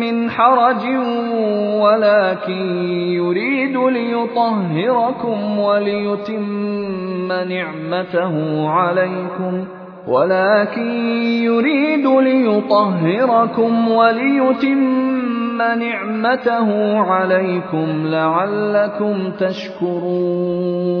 من حرج ولكن يريد ليطهركم وليتم نعمته عليكم. ولكن يريد ليطهركم وليتم نعمته عليكم لعلكم تشكرون.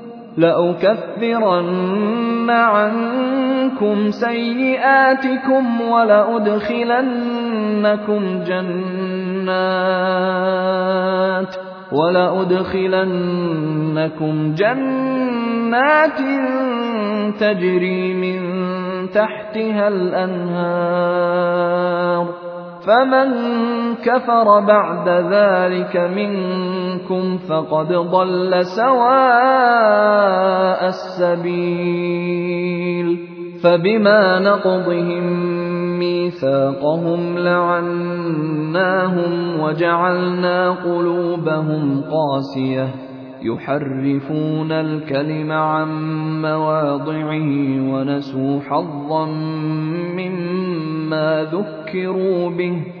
لأكفرن عنكم سيئاتكم ولأدخلنكم جنات وَلَأُدْخِلَنَّكُمْ جَنَّاتٍ تَجْرِي مِن تَحْتِهَا الْأَنْهَارُ فَمَن كَفَرَ بَعْدَ ذَٰلِكَ مِنكُمْ فَقَدْ ضَلَّ سَوَاءَ السَّبِيلِ فَبِمَا نَقْضِهِم مِّيثَاقَهُمْ لَعَنَّاهُمْ وَجَعَلْنَا قُلُوبَهُمْ قَاسِيَةً يُحَرِّفُونَ الْكَلِمَ عَن مَّوَاضِعِهِ وَنَسُوا حَظًّا مِّمَّا ذُكِّرُوا بِهِ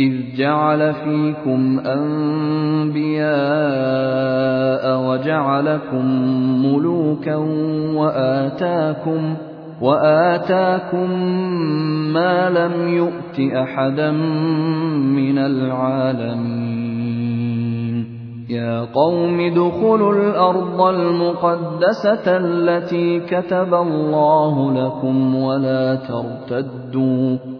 إِذْ جَعَلَ فِيكُمْ أَنبِيَاءَ وَجَعَلَكُم مُّلُوكًا وَآتَاكُم وَآتَاكُم مَّا لَمْ يُؤْتِ أَحَدًا مِّنَ الْعَالَمِينَ. يَا قَوْمِ ادْخُلُوا الْأَرْضَ الْمُقَدَّسَةَ الَّتِي كَتَبَ اللَّهُ لَكُمْ وَلَا تَرْتَدُّوا.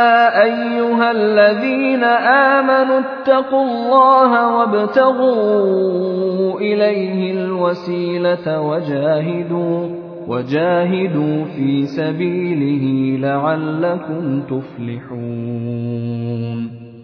أيها الذين آمنوا اتقوا الله وابتغوا إليه الوسيلة وجاهدوا وجاهدوا في سبيله لعلكم تفلحون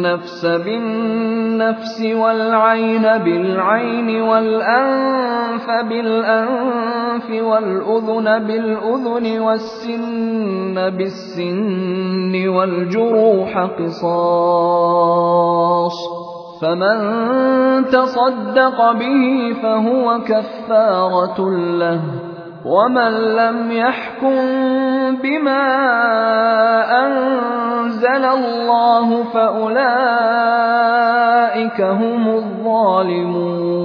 النَّفْسَ بِالنَّفْسِ وَالْعَيْنَ بِالْعَيْنِ وَالْأَنفَ بِالْأَنفِ وَالْأُذُنَ بِالْأُذُنِ وَالسِّنَّ بِالسِّنِّ وَالْجُرُوحَ قِصَاصٌ فَمَن تَصَدَّقَ بِهِ فَهُوَ كَفَّارَةٌ لَّهُ وَمَن لَّمْ يَحْكُم بِمَا أَنزَلَ اللَّهُ فَأُولَٰئِكَ هُمُ الظَّالِمُونَ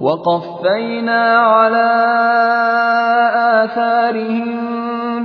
وَقَفَّيْنَا عَلَىٰ آثَارِهِم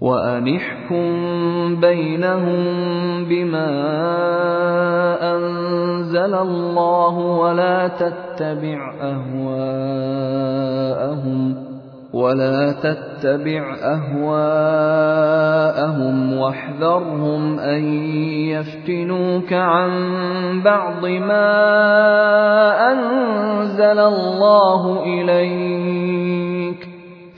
وَأَنِ احْكُم بَيْنَهُم بِمَا أَنزَلَ اللَّهُ وَلَا تَتَّبِعْ أَهْوَاءَهُمْ وَلَا تَتَّبِعْ أَهْوَاءَهُمْ وَاحْذَرْهُمْ أَن يَفْتِنُوكَ عَن بَعْضِ مَا أَنزَلَ اللَّهُ إِلَيْكَ ۖ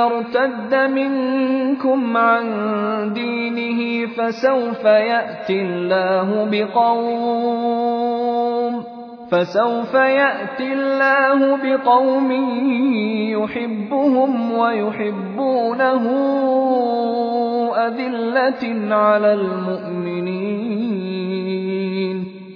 يرتد منكم عن دينه فسوف يأتي الله بقوم فسوف يأتي الله بقوم يحبهم ويحبونه أذلة على المؤمنين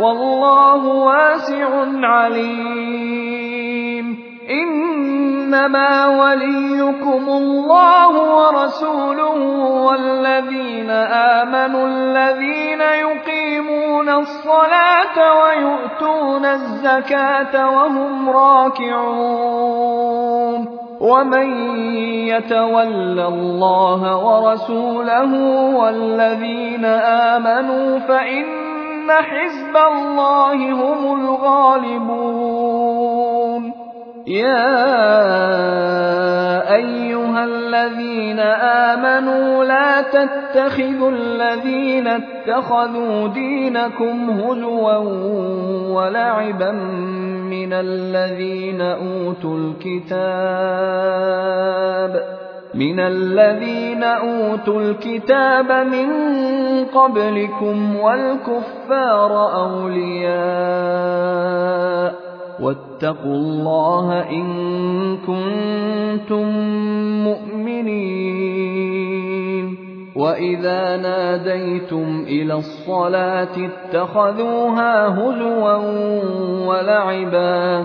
والله واسع عليم. إنما وليكم الله ورسوله والذين آمنوا الذين يقيمون الصلاة ويؤتون الزكاة وهم راكعون. ومن يتول الله ورسوله والذين آمنوا فإن حزب الله هم الغالبون يا ايها الذين امنوا لا تتخذوا الذين اتخذوا دينكم هزوا ولعبا من الذين اوتوا الكتاب من الذين أوتوا الكتاب من قبلكم والكفار أولياء واتقوا الله إن كنتم مؤمنين وإذا ناديتم إلى الصلاة اتخذوها هزوا ولعبا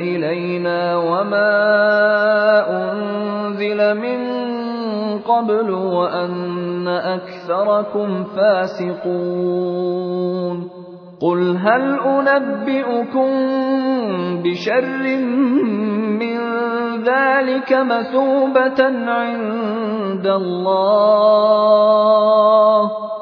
إلينا وما أنزل من قبل وأن أكثركم فاسقون. قل هل أنبئكم بشر من ذلك مثوبة عند الله؟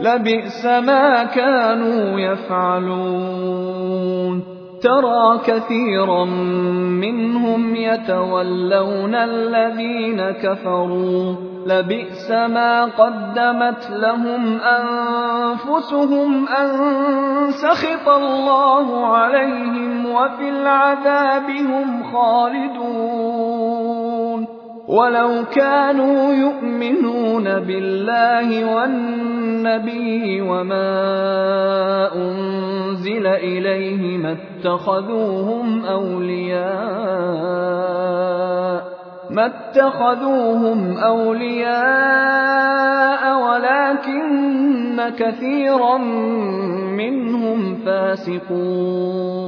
لَبِئْسَ مَا كَانُوا يَفْعَلُونَ. تَرَىٰ كَثِيرًا مِّنْهُمْ يَتَوَلَّوْنَ الَّذِينَ كَفَرُوا ۚ. لَبِئْسَ مَا قَدَّمَتْ لَهُمْ أَنفُسُهُمْ أَن سَخِطَ اللَّهُ عَلَيْهِمْ وَفِي الْعَذَابِ هُمْ خَالِدُونَ. وَلَوْ كَانُوا يُؤْمِنُونَ بِاللَّهِ وَالنَّبِيِّ وَمَا أُنزِلَ إِلَيْهِ مَا اتَّخَذُوهُمْ أَوْلِيَاءَ ما اتخذوهم أولياء ولكن كثيرا منهم فاسقون.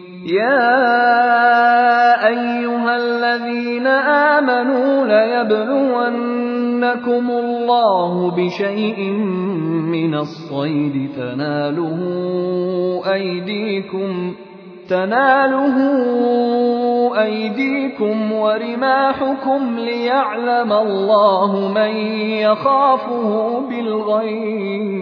يَا أَيُّهَا الَّذِينَ آمَنُوا لَيَبْلُوَنَّكُمُ يَبْلُوَنَّكُمُ اللَّهُ بِشَيْءٍ مِّنَ الصَّيْدِ تَنَالُهُ أَيْدِيكُمْ تناله أيديكم ورماحكم ليعلم الله من يخافه بالغيب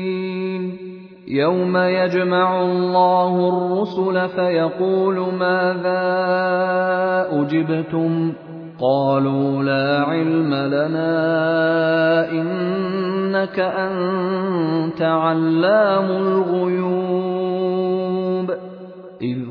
يوم يجمع الله الرسل فيقول ماذا أجبتم؟ قالوا لا علم لنا إنك أنت علام الغيوب. إذ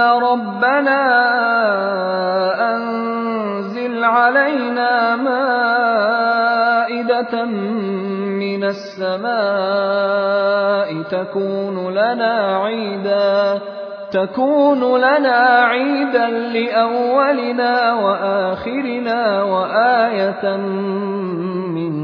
ربنا أنزل علينا مائدة من السماء تكون لنا عيدا تكون لنا عيدا لأولنا وآخرنا وآية منك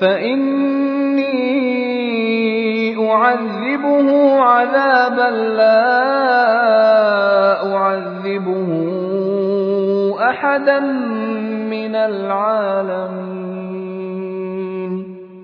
فإني أعذبه عذابا لا أعذبه أحدا من العالمين.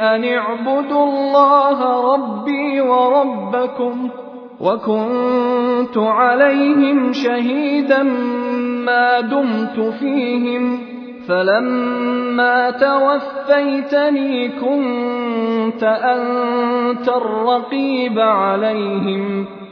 أن اعبدوا الله ربي وربكم وكنت عليهم شهيدا ما دمت فيهم فلما توفيتني كنت أنت الرقيب عليهم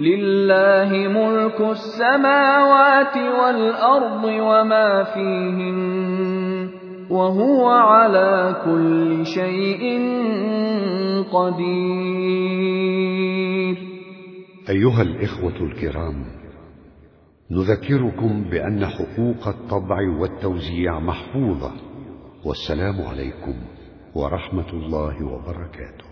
لله ملك السماوات والأرض وما فيهن وهو على كل شيء قدير. أيها الإخوة الكرام نذكركم بأن حقوق الطبع والتوزيع محفوظة والسلام عليكم ورحمة الله وبركاته.